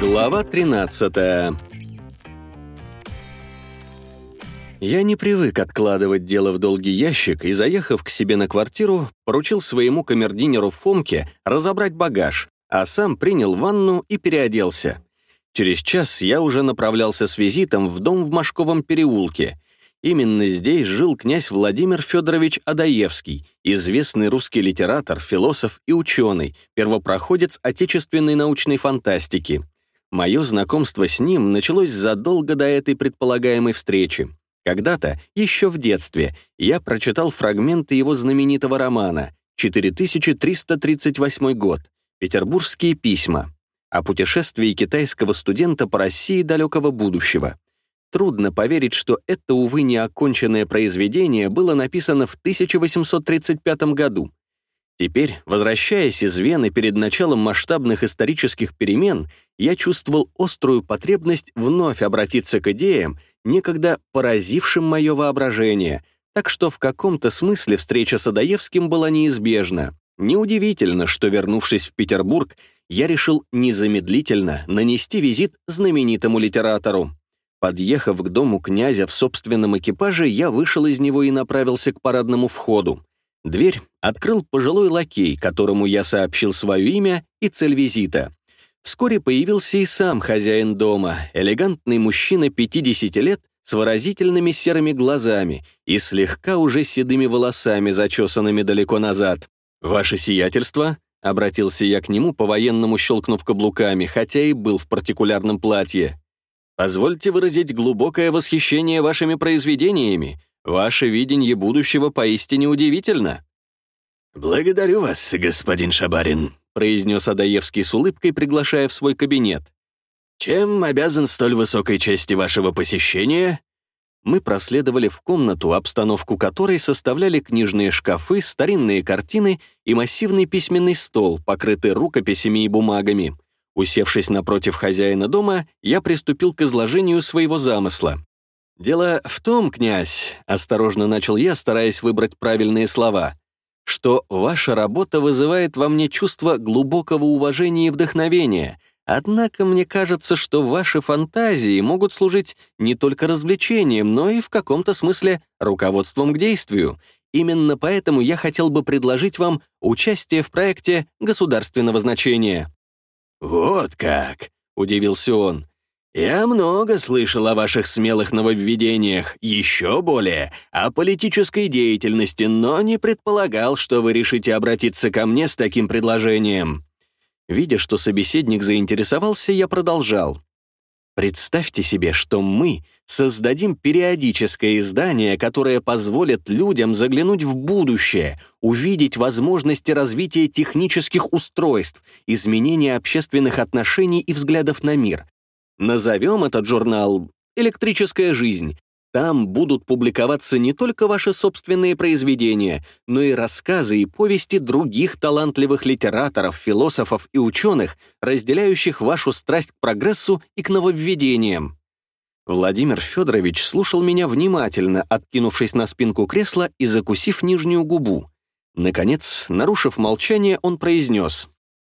Глава 13 Я не привык откладывать дело в долгий ящик и, заехав к себе на квартиру, поручил своему камердинеру Фомке разобрать багаж, а сам принял ванну и переоделся. Через час я уже направлялся с визитом в дом в Машковом переулке. Именно здесь жил князь Владимир Федорович Адаевский, известный русский литератор, философ и ученый, первопроходец отечественной научной фантастики. Мое знакомство с ним началось задолго до этой предполагаемой встречи. Когда-то, еще в детстве, я прочитал фрагменты его знаменитого романа 4338 год «Петербургские письма» о путешествии китайского студента по России далекого будущего. Трудно поверить, что это, увы, неоконченное произведение было написано в 1835 году. Теперь, возвращаясь из Вены перед началом масштабных исторических перемен, я чувствовал острую потребность вновь обратиться к идеям, некогда поразившим мое воображение, так что в каком-то смысле встреча с Адаевским была неизбежна. Неудивительно, что, вернувшись в Петербург, я решил незамедлительно нанести визит знаменитому литератору. Подъехав к дому князя в собственном экипаже, я вышел из него и направился к парадному входу. Дверь открыл пожилой лакей, которому я сообщил свое имя и цель визита. Вскоре появился и сам хозяин дома, элегантный мужчина 50 лет с выразительными серыми глазами и слегка уже седыми волосами, зачесанными далеко назад. «Ваше сиятельство?» — обратился я к нему, по-военному щелкнув каблуками, хотя и был в партикулярном платье. «Позвольте выразить глубокое восхищение вашими произведениями. Ваше видение будущего поистине удивительно». «Благодарю вас, господин Шабарин», произнес Адаевский с улыбкой, приглашая в свой кабинет. «Чем обязан столь высокой чести вашего посещения?» Мы проследовали в комнату, обстановку которой составляли книжные шкафы, старинные картины и массивный письменный стол, покрытый рукописями и бумагами. Усевшись напротив хозяина дома, я приступил к изложению своего замысла. «Дело в том, князь», — осторожно начал я, стараясь выбрать правильные слова, что ваша работа вызывает во мне чувство глубокого уважения и вдохновения, однако мне кажется, что ваши фантазии могут служить не только развлечением, но и в каком-то смысле руководством к действию. Именно поэтому я хотел бы предложить вам участие в проекте государственного значения». «Вот как!» — удивился он. «Я много слышал о ваших смелых нововведениях, еще более о политической деятельности, но не предполагал, что вы решите обратиться ко мне с таким предложением». Видя, что собеседник заинтересовался, я продолжал. Представьте себе, что мы создадим периодическое издание, которое позволит людям заглянуть в будущее, увидеть возможности развития технических устройств, изменения общественных отношений и взглядов на мир, Назовем этот журнал «Электрическая жизнь». Там будут публиковаться не только ваши собственные произведения, но и рассказы и повести других талантливых литераторов, философов и ученых, разделяющих вашу страсть к прогрессу и к нововведениям. Владимир Федорович слушал меня внимательно, откинувшись на спинку кресла и закусив нижнюю губу. Наконец, нарушив молчание, он произнес.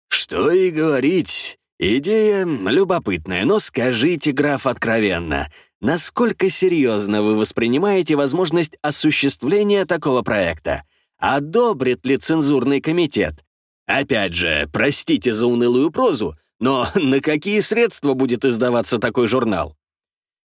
«Что и говорить, «Идея любопытная, но скажите, граф, откровенно, насколько серьезно вы воспринимаете возможность осуществления такого проекта? Одобрит ли цензурный комитет? Опять же, простите за унылую прозу, но на какие средства будет издаваться такой журнал?»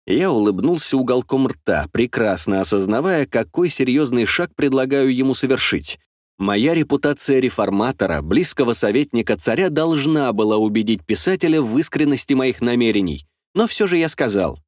Я улыбнулся уголком рта, прекрасно осознавая, какой серьезный шаг предлагаю ему совершить. Моя репутация реформатора, близкого советника царя должна была убедить писателя в искренности моих намерений, но все же я сказал.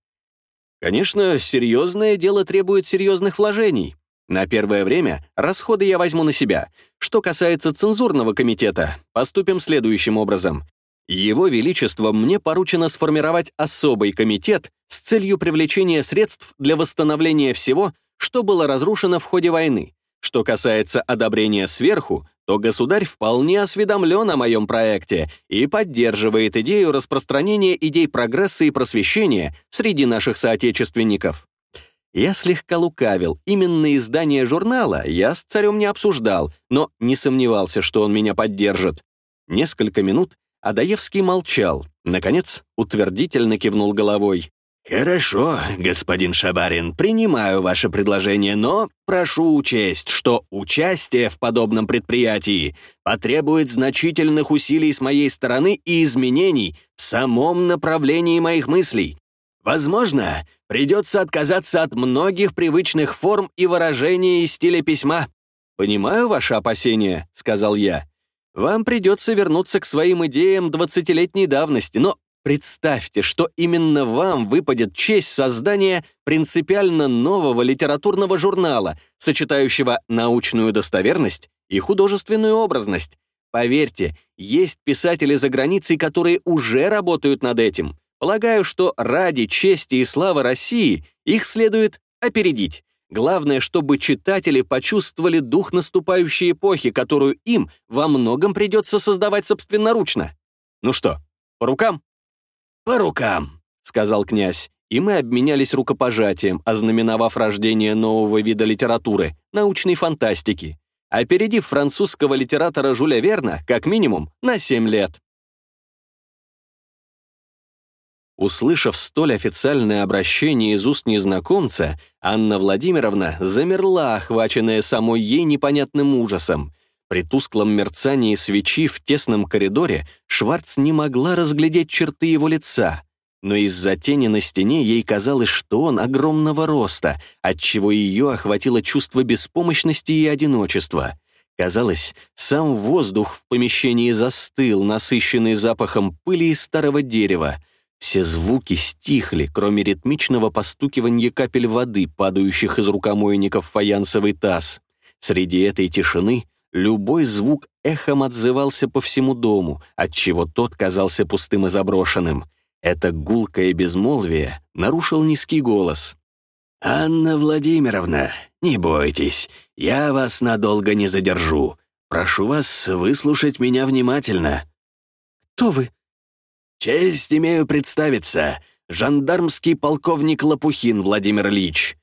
Конечно, серьезное дело требует серьезных вложений. На первое время расходы я возьму на себя. Что касается цензурного комитета, поступим следующим образом. Его Величество мне поручено сформировать особый комитет с целью привлечения средств для восстановления всего, что было разрушено в ходе войны, что касается одобрения сверху, то государь вполне осведомлен о моем проекте и поддерживает идею распространения идей прогресса и просвещения среди наших соотечественников. Я слегка лукавил, именно издание журнала я с царем не обсуждал, но не сомневался, что он меня поддержит. Несколько минут Адаевский молчал, наконец утвердительно кивнул головой. «Хорошо, господин Шабарин, принимаю ваше предложение, но прошу учесть, что участие в подобном предприятии потребует значительных усилий с моей стороны и изменений в самом направлении моих мыслей. Возможно, придется отказаться от многих привычных форм и выражений и стиля письма». «Понимаю ваши опасения», — сказал я. «Вам придется вернуться к своим идеям двадцатилетней давности, но Представьте, что именно вам выпадет честь создания принципиально нового литературного журнала, сочетающего научную достоверность и художественную образность. Поверьте, есть писатели за границей, которые уже работают над этим. Полагаю, что ради чести и славы России их следует опередить. Главное, чтобы читатели почувствовали дух наступающей эпохи, которую им во многом придется создавать собственноручно. Ну что, по рукам? «По рукам», — сказал князь, и мы обменялись рукопожатием, ознаменовав рождение нового вида литературы — научной фантастики, опередив французского литератора Жюля Верна как минимум на 7 лет. Услышав столь официальное обращение из уст незнакомца, Анна Владимировна замерла, охваченная самой ей непонятным ужасом. При тусклом мерцании свечи в тесном коридоре Шварц не могла разглядеть черты его лица, но из-за тени на стене ей казалось, что он огромного роста, отчего ее охватило чувство беспомощности и одиночества. Казалось, сам воздух в помещении застыл, насыщенный запахом пыли и старого дерева. Все звуки стихли, кроме ритмичного постукивания капель воды, падающих из рукомойников фаянсовый таз. Среди этой тишины Любой звук эхом отзывался по всему дому, отчего тот казался пустым и заброшенным. Это гулкое безмолвие нарушил низкий голос. «Анна Владимировна, не бойтесь, я вас надолго не задержу. Прошу вас выслушать меня внимательно». «Кто вы?» «Честь имею представиться. Жандармский полковник Лопухин Владимир Ильич.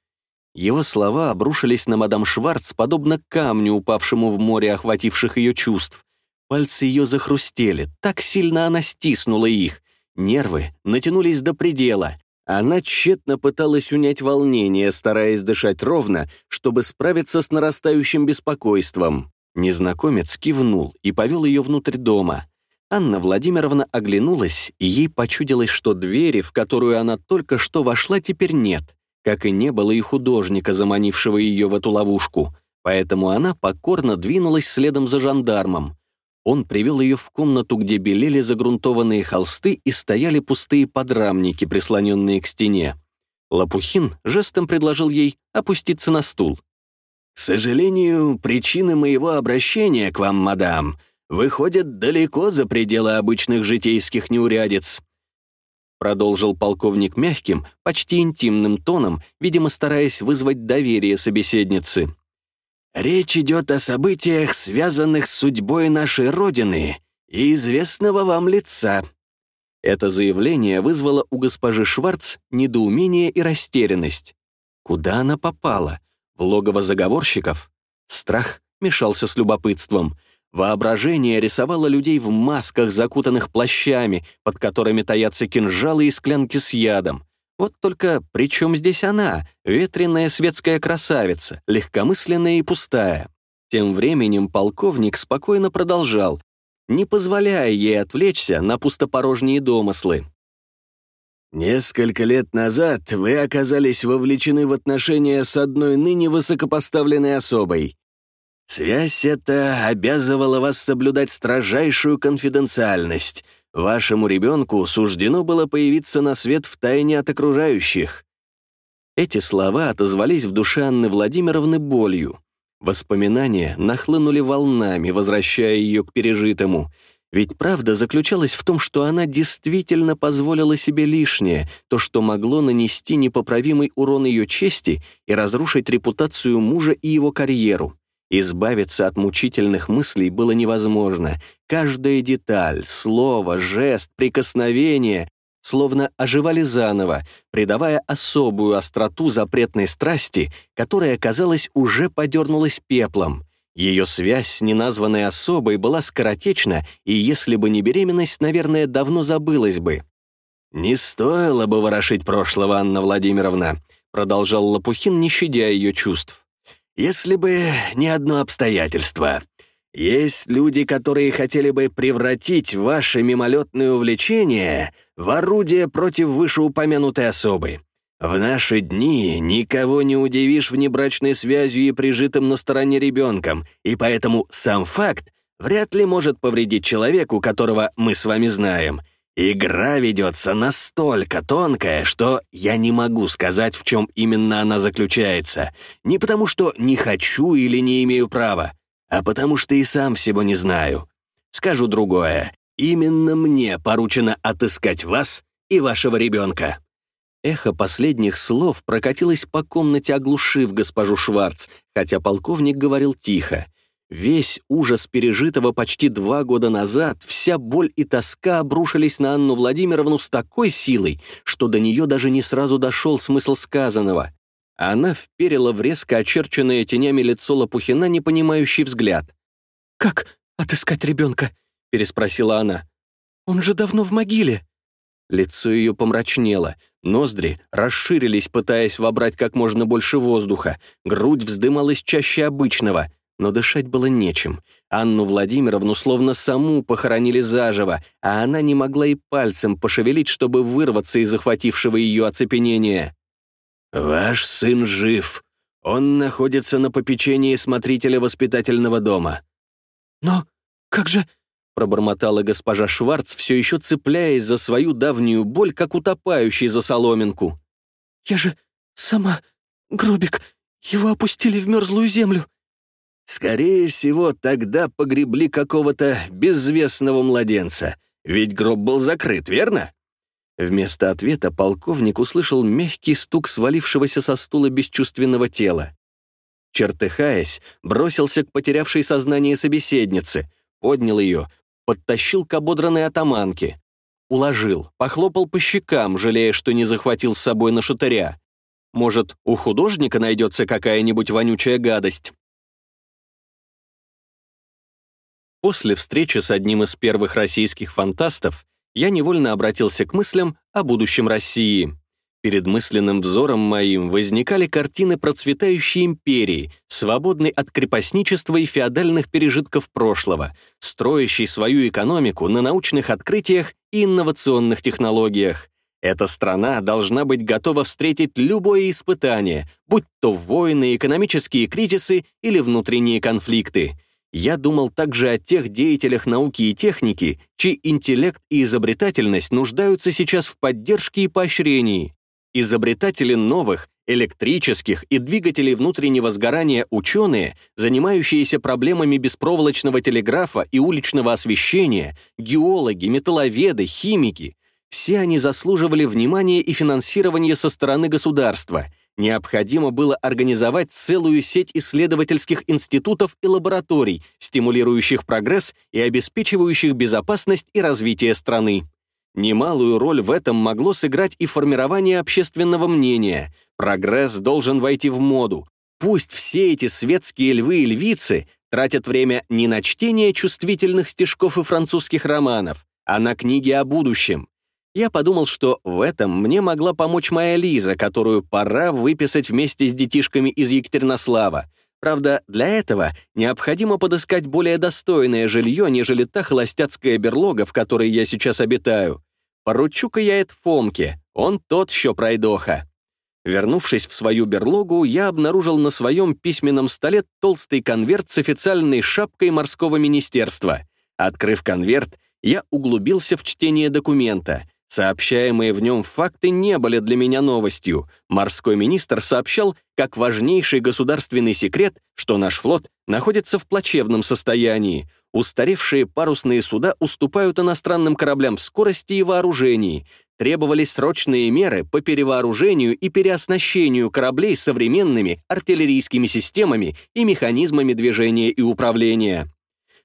Его слова обрушились на мадам Шварц, подобно камню, упавшему в море охвативших ее чувств. Пальцы ее захрустели, так сильно она стиснула их. Нервы натянулись до предела. Она тщетно пыталась унять волнение, стараясь дышать ровно, чтобы справиться с нарастающим беспокойством. Незнакомец кивнул и повел ее внутрь дома. Анна Владимировна оглянулась, и ей почудилось, что двери, в которую она только что вошла, теперь нет как и не было и художника, заманившего ее в эту ловушку, поэтому она покорно двинулась следом за жандармом. Он привел ее в комнату, где белели загрунтованные холсты и стояли пустые подрамники, прислоненные к стене. Лопухин жестом предложил ей опуститься на стул. «К сожалению, причины моего обращения к вам, мадам, выходят далеко за пределы обычных житейских неурядиц продолжил полковник мягким, почти интимным тоном, видимо, стараясь вызвать доверие собеседницы. «Речь идет о событиях, связанных с судьбой нашей Родины и известного вам лица». Это заявление вызвало у госпожи Шварц недоумение и растерянность. Куда она попала? В логово заговорщиков? Страх мешался с любопытством — Воображение рисовало людей в масках, закутанных плащами, под которыми таятся кинжалы и склянки с ядом. Вот только при чем здесь она, ветреная светская красавица, легкомысленная и пустая? Тем временем полковник спокойно продолжал, не позволяя ей отвлечься на пустопорожние домыслы. «Несколько лет назад вы оказались вовлечены в отношения с одной ныне высокопоставленной особой. Связь эта обязывала вас соблюдать строжайшую конфиденциальность. Вашему ребенку суждено было появиться на свет в тайне от окружающих. Эти слова отозвались в душе Анны Владимировны болью. Воспоминания нахлынули волнами, возвращая ее к пережитому. Ведь правда заключалась в том, что она действительно позволила себе лишнее, то, что могло нанести непоправимый урон ее чести и разрушить репутацию мужа и его карьеру. Избавиться от мучительных мыслей было невозможно. Каждая деталь, слово, жест, прикосновение словно оживали заново, придавая особую остроту запретной страсти, которая, казалось, уже подернулась пеплом. Ее связь с неназванной особой была скоротечна, и если бы не беременность, наверное, давно забылась бы. «Не стоило бы ворошить прошлого, Анна Владимировна», продолжал Лопухин, не щадя ее чувств. «Если бы не одно обстоятельство. Есть люди, которые хотели бы превратить ваше мимолетное увлечение в орудие против вышеупомянутой особы. В наши дни никого не удивишь внебрачной связью и прижитым на стороне ребенком, и поэтому сам факт вряд ли может повредить человеку, которого мы с вами знаем. Игра ведется настолько тонкая, что я не могу сказать, в чем именно она заключается. Не потому что не хочу или не имею права, а потому что и сам всего не знаю. Скажу другое. Именно мне поручено отыскать вас и вашего ребенка. Эхо последних слов прокатилось по комнате, оглушив госпожу Шварц, хотя полковник говорил тихо. Весь ужас пережитого почти два года назад, вся боль и тоска обрушились на Анну Владимировну с такой силой, что до нее даже не сразу дошел смысл сказанного. Она вперила в резко очерченное тенями лицо Лопухина непонимающий взгляд. «Как отыскать ребенка?» — переспросила она. «Он же давно в могиле». Лицо ее помрачнело, ноздри расширились, пытаясь вобрать как можно больше воздуха, грудь вздымалась чаще обычного, но дышать было нечем. Анну Владимировну словно саму похоронили заживо, а она не могла и пальцем пошевелить, чтобы вырваться из захватившего ее оцепенения. «Ваш сын жив. Он находится на попечении смотрителя воспитательного дома». «Но как же...» пробормотала госпожа Шварц, все еще цепляясь за свою давнюю боль, как утопающий за соломинку. «Я же сама, Грубик, его опустили в мерзлую землю». «Скорее всего, тогда погребли какого-то безвестного младенца, ведь гроб был закрыт, верно?» Вместо ответа полковник услышал мягкий стук свалившегося со стула бесчувственного тела. Чертыхаясь, бросился к потерявшей сознание собеседнице, поднял ее, подтащил к ободранной атаманке. Уложил, похлопал по щекам, жалея, что не захватил с собой на шатыря. Может, у художника найдется какая-нибудь вонючая гадость? После встречи с одним из первых российских фантастов я невольно обратился к мыслям о будущем России. Перед мысленным взором моим возникали картины процветающей империи, свободной от крепостничества и феодальных пережитков прошлого, строящей свою экономику на научных открытиях и инновационных технологиях. Эта страна должна быть готова встретить любое испытание, будь то войны, экономические кризисы или внутренние конфликты. Я думал также о тех деятелях науки и техники, чей интеллект и изобретательность нуждаются сейчас в поддержке и поощрении. Изобретатели новых, электрических и двигателей внутреннего сгорания ученые, занимающиеся проблемами беспроволочного телеграфа и уличного освещения, геологи, металловеды, химики, все они заслуживали внимания и финансирования со стороны государства. Необходимо было организовать целую сеть исследовательских институтов и лабораторий, стимулирующих прогресс и обеспечивающих безопасность и развитие страны. Немалую роль в этом могло сыграть и формирование общественного мнения. Прогресс должен войти в моду. Пусть все эти светские львы и львицы тратят время не на чтение чувствительных стишков и французских романов, а на книги о будущем. Я подумал, что в этом мне могла помочь моя Лиза, которую пора выписать вместе с детишками из Екатеринослава. Правда, для этого необходимо подыскать более достойное жилье, нежели та холостяцкая берлога, в которой я сейчас обитаю. Поручу-ка я это Фомке, он тот еще пройдоха. Вернувшись в свою берлогу, я обнаружил на своем письменном столе толстый конверт с официальной шапкой морского министерства. Открыв конверт, я углубился в чтение документа — Сообщаемые в нем факты не были для меня новостью. Морской министр сообщал, как важнейший государственный секрет, что наш флот находится в плачевном состоянии. Устаревшие парусные суда уступают иностранным кораблям в скорости и вооружении. Требовались срочные меры по перевооружению и переоснащению кораблей современными артиллерийскими системами и механизмами движения и управления.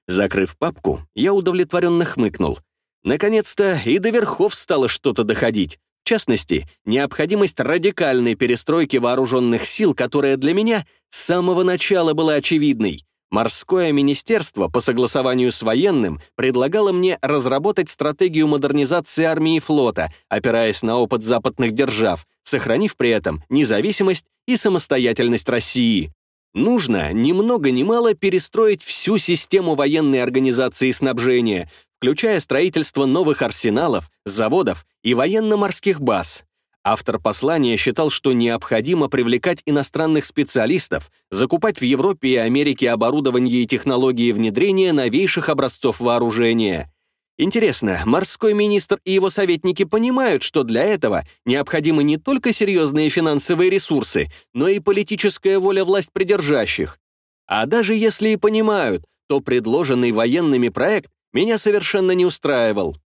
Закрыв папку, я удовлетворенно хмыкнул — Наконец-то и до верхов стало что-то доходить. В частности, необходимость радикальной перестройки вооруженных сил, которая для меня с самого начала была очевидной. Морское министерство по согласованию с военным предлагало мне разработать стратегию модернизации армии и флота, опираясь на опыт западных держав, сохранив при этом независимость и самостоятельность России. Нужно ни много ни мало перестроить всю систему военной организации и снабжения, включая строительство новых арсеналов, заводов и военно-морских баз. Автор послания считал, что необходимо привлекать иностранных специалистов, закупать в Европе и Америке оборудование и технологии внедрения новейших образцов вооружения. Интересно, морской министр и его советники понимают, что для этого необходимы не только серьезные финансовые ресурсы, но и политическая воля власть придержащих. А даже если и понимают, то предложенный военными проект меня совершенно не устраивал.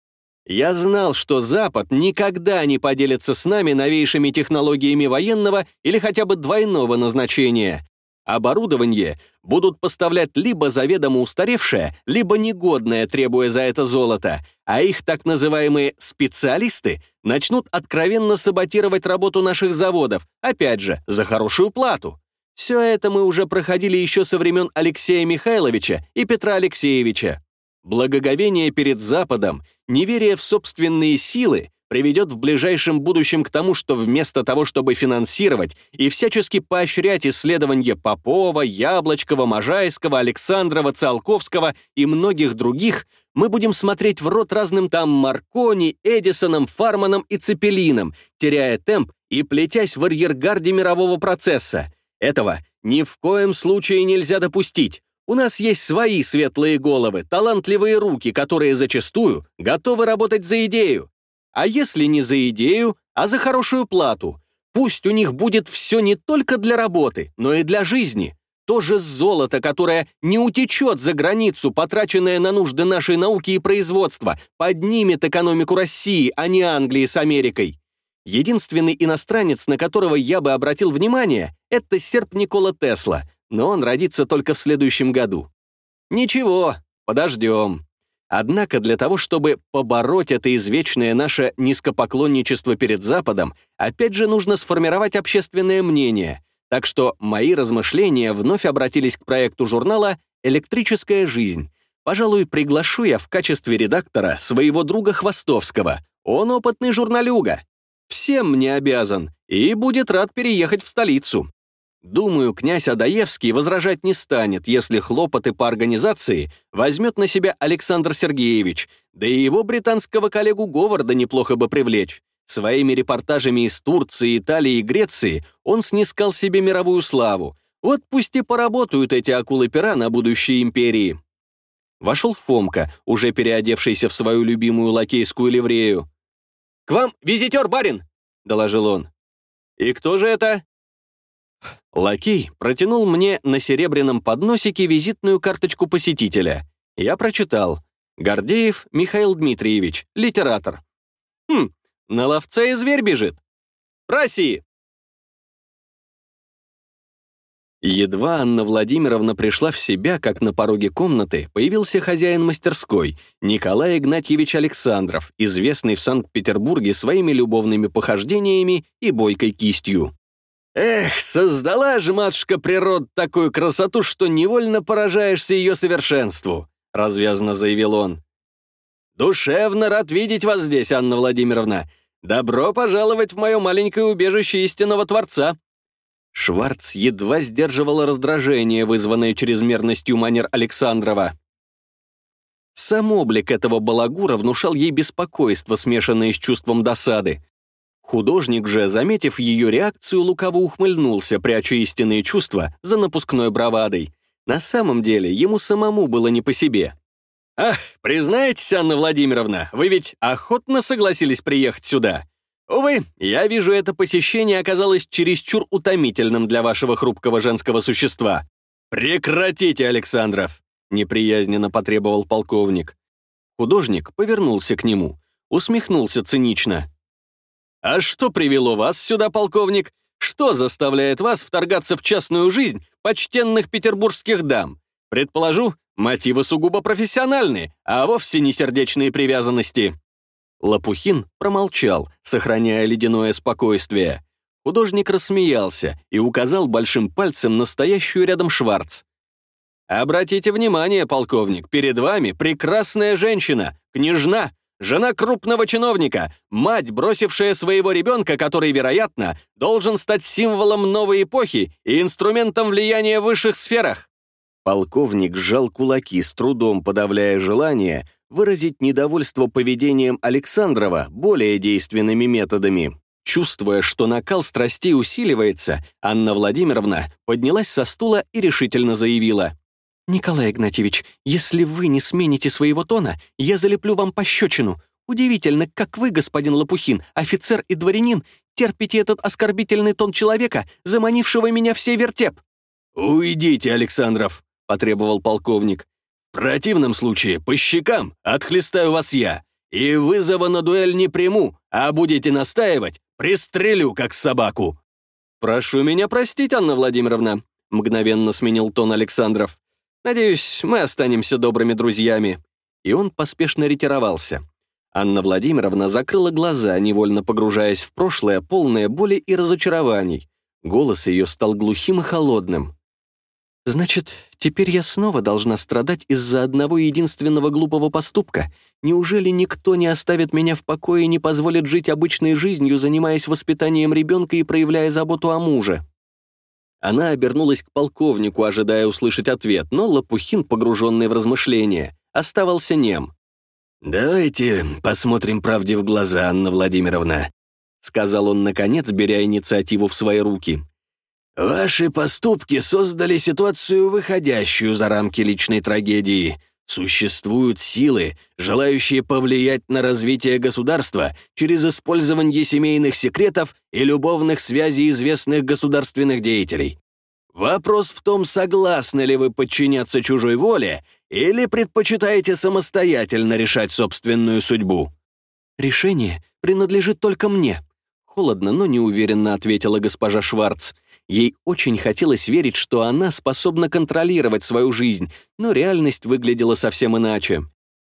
Я знал, что Запад никогда не поделится с нами новейшими технологиями военного или хотя бы двойного назначения. Оборудование будут поставлять либо заведомо устаревшее, либо негодное, требуя за это золото, а их так называемые «специалисты» начнут откровенно саботировать работу наших заводов, опять же, за хорошую плату. Все это мы уже проходили еще со времен Алексея Михайловича и Петра Алексеевича. Благоговение перед Западом, неверие в собственные силы приведет в ближайшем будущем к тому, что вместо того, чтобы финансировать и всячески поощрять исследования Попова, Яблочкова, Можайского, Александрова, Циолковского и многих других, мы будем смотреть в рот разным там Маркони, Эдисоном, Фарманом и Цепелином, теряя темп и плетясь в арьергарде мирового процесса. Этого ни в коем случае нельзя допустить. У нас есть свои светлые головы, талантливые руки, которые зачастую готовы работать за идею. А если не за идею, а за хорошую плату? Пусть у них будет все не только для работы, но и для жизни. То же золото, которое не утечет за границу, потраченное на нужды нашей науки и производства, поднимет экономику России, а не Англии с Америкой. Единственный иностранец, на которого я бы обратил внимание, это серп Никола Тесла — но он родится только в следующем году. Ничего, подождем. Однако для того, чтобы побороть это извечное наше низкопоклонничество перед Западом, опять же нужно сформировать общественное мнение. Так что мои размышления вновь обратились к проекту журнала «Электрическая жизнь». Пожалуй, приглашу я в качестве редактора своего друга Хвостовского. Он опытный журналюга. Всем мне обязан и будет рад переехать в столицу. Думаю, князь Адаевский возражать не станет, если хлопоты по организации возьмет на себя Александр Сергеевич, да и его британского коллегу Говарда неплохо бы привлечь. Своими репортажами из Турции, Италии и Греции он снискал себе мировую славу. Вот пусть и поработают эти акулы-пера на будущей империи. Вошел Фомка, уже переодевшийся в свою любимую лакейскую ливрею. «К вам визитер, барин!» — доложил он. «И кто же это?» Лакей протянул мне на серебряном подносике визитную карточку посетителя. Я прочитал. Гордеев Михаил Дмитриевич, литератор. Хм, на ловца и зверь бежит. Проси! Едва Анна Владимировна пришла в себя, как на пороге комнаты появился хозяин мастерской, Николай Игнатьевич Александров, известный в Санкт-Петербурге своими любовными похождениями и бойкой кистью. Эх, создала же матушка природа такую красоту, что невольно поражаешься ее совершенству, развязно заявил он. Душевно рад видеть вас здесь, Анна Владимировна. Добро пожаловать в мое маленькое убежище истинного Творца. Шварц едва сдерживал раздражение, вызванное чрезмерностью манер Александрова. Сам облик этого балагура внушал ей беспокойство, смешанное с чувством досады. Художник же, заметив ее реакцию, лукаво ухмыльнулся, пряча истинные чувства за напускной бравадой. На самом деле, ему самому было не по себе. «Ах, признаетесь, Анна Владимировна, вы ведь охотно согласились приехать сюда. Увы, я вижу, это посещение оказалось чересчур утомительным для вашего хрупкого женского существа. Прекратите, Александров!» — неприязненно потребовал полковник. Художник повернулся к нему, усмехнулся цинично. «А что привело вас сюда, полковник? Что заставляет вас вторгаться в частную жизнь почтенных петербургских дам? Предположу, мотивы сугубо профессиональные, а вовсе не сердечные привязанности». Лопухин промолчал, сохраняя ледяное спокойствие. Художник рассмеялся и указал большим пальцем настоящую рядом Шварц. Обратите внимание, полковник, перед вами прекрасная женщина, княжна, жена крупного чиновника, мать, бросившая своего ребенка, который, вероятно, должен стать символом новой эпохи и инструментом влияния в высших сферах. Полковник сжал кулаки, с трудом подавляя желание выразить недовольство поведением Александрова более действенными методами. Чувствуя, что накал страстей усиливается, Анна Владимировна поднялась со стула и решительно заявила. «Николай Игнатьевич, если вы не смените своего тона, я залеплю вам пощечину. Удивительно, как вы, господин Лопухин, офицер и дворянин, терпите этот оскорбительный тон человека, заманившего меня в сей вертеп». «Уйдите, Александров», — потребовал полковник. «В противном случае по щекам отхлестаю вас я, и вызова на дуэль не приму, а будете настаивать, пристрелю, как собаку». «Прошу меня простить, Анна Владимировна», — мгновенно сменил тон Александров. Надеюсь, мы останемся добрыми друзьями». И он поспешно ретировался. Анна Владимировна закрыла глаза, невольно погружаясь в прошлое, полное боли и разочарований. Голос ее стал глухим и холодным. «Значит, теперь я снова должна страдать из-за одного единственного глупого поступка? Неужели никто не оставит меня в покое и не позволит жить обычной жизнью, занимаясь воспитанием ребенка и проявляя заботу о муже?» Она обернулась к полковнику, ожидая услышать ответ, но Лопухин, погруженный в размышления, оставался нем. «Давайте посмотрим правде в глаза, Анна Владимировна», сказал он, наконец, беря инициативу в свои руки. «Ваши поступки создали ситуацию, выходящую за рамки личной трагедии. Существуют силы, желающие повлиять на развитие государства через использование семейных секретов и любовных связей известных государственных деятелей. Вопрос в том, согласны ли вы подчиняться чужой воле или предпочитаете самостоятельно решать собственную судьбу. «Решение принадлежит только мне», — холодно, но неуверенно ответила госпожа Шварц. Ей очень хотелось верить, что она способна контролировать свою жизнь, но реальность выглядела совсем иначе.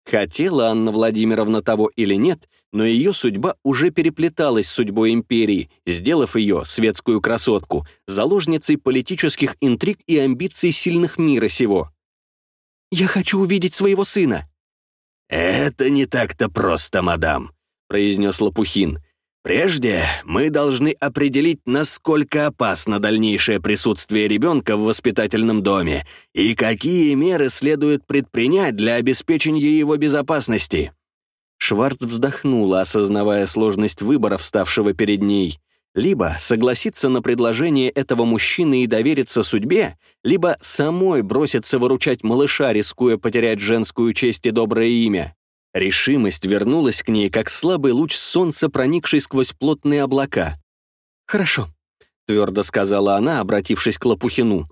Хотела Анна Владимировна того или нет, но ее судьба уже переплеталась с судьбой империи, сделав ее, светскую красотку, заложницей политических интриг и амбиций сильных мира сего. «Я хочу увидеть своего сына!» «Это не так-то просто, мадам», — произнес Лопухин. Прежде мы должны определить, насколько опасно дальнейшее присутствие ребенка в воспитательном доме и какие меры следует предпринять для обеспечения его безопасности. Шварц вздохнула, осознавая сложность выбора, вставшего перед ней. Либо согласиться на предложение этого мужчины и довериться судьбе, либо самой броситься выручать малыша, рискуя потерять женскую честь и доброе имя. Решимость вернулась к ней, как слабый луч солнца, проникший сквозь плотные облака. «Хорошо», — твердо сказала она, обратившись к Лопухину.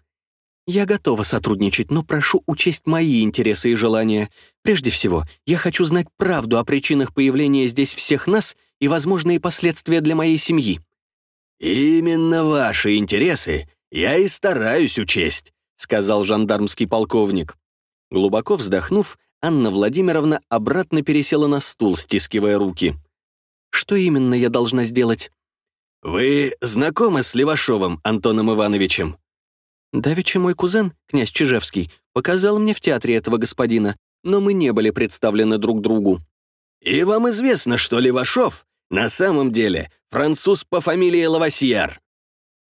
«Я готова сотрудничать, но прошу учесть мои интересы и желания. Прежде всего, я хочу знать правду о причинах появления здесь всех нас и возможные последствия для моей семьи». «Именно ваши интересы я и стараюсь учесть», — сказал жандармский полковник. Глубоко вздохнув, Анна Владимировна обратно пересела на стул, стискивая руки. «Что именно я должна сделать?» «Вы знакомы с Левашовым Антоном Ивановичем?» Давеча мой кузен, князь Чижевский, показал мне в театре этого господина, но мы не были представлены друг другу. «И вам известно, что Левашов на самом деле француз по фамилии Лавасьяр?»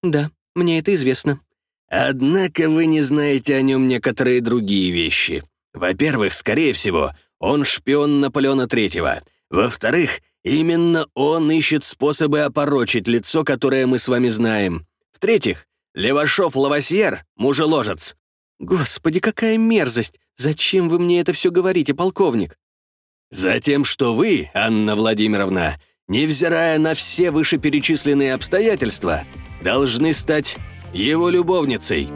«Да, мне это известно». «Однако вы не знаете о нем некоторые другие вещи. Во-первых, скорее всего, он шпион Наполеона Третьего. Во-вторых, именно он ищет способы опорочить лицо, которое мы с вами знаем. В-третьих, Левашов Лавасьер — мужеложец. Господи, какая мерзость! Зачем вы мне это все говорите, полковник? Затем, что вы, Анна Владимировна, невзирая на все вышеперечисленные обстоятельства, должны стать его любовницей.